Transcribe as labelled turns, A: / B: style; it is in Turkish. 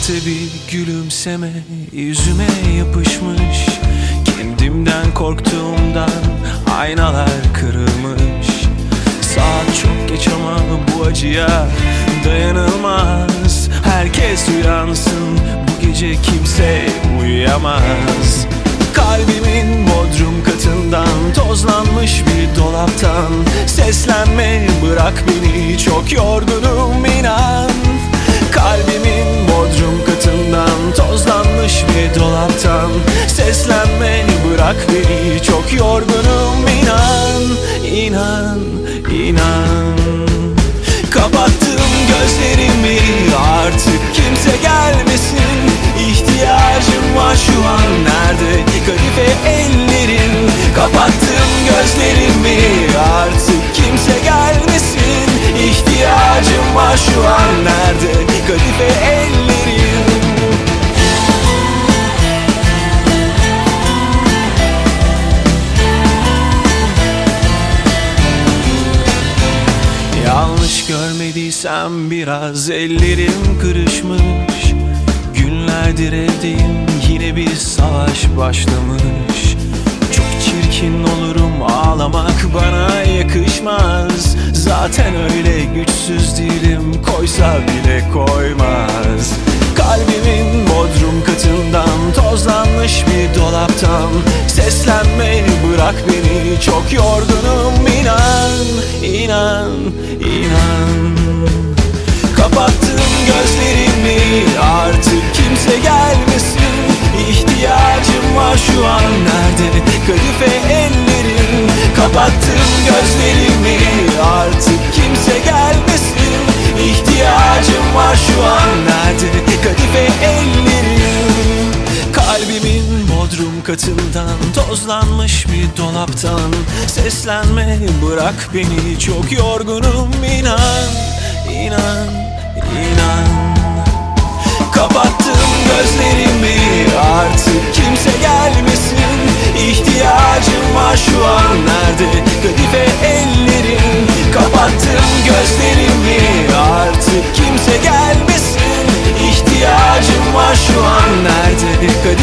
A: Sahte bir gülümseme yüzüme yapışmış. Kendimden korktuğumdan aynalar kırılmış. Saat çok geç ama bu acıya dayanılmaz. Herkes uyansın bu gece kimse uyuyamaz. Kalbimin bodrum katından Tozlanmış bir dolaptan. Seslenme bırak beni Çok yorgunum inan. Kalbimin Dolaptan Seslenme bırak beni Çok yorgunum görmediysem biraz ellerim kırışmış. Günlerdir evdeyim yine bir savaş başlamış. Çok çirkin olurum ağlamak bana yakışmaz. Zaten öyle güçsüz değilim koysa bile koymaz. Kalbimin bodrum katından tozlanmış bir dolaptan. Seslenme bırak beni çok yorgunum kimse gelmesin. İhtiyacım var şu an. Nerede kadife ellerin Kapattım gözlerimi. Artık kimse gelmesin. İhtiyacım var şu an. Nerede kadife ellerin Kalbimin bodrum katından Tozlanmış bir dolaptan Seslenme. Bırak beni Çok yorgunum. İnan inan inan. Kapattım Gel? İhtiyacım var şu an Nerede dikkat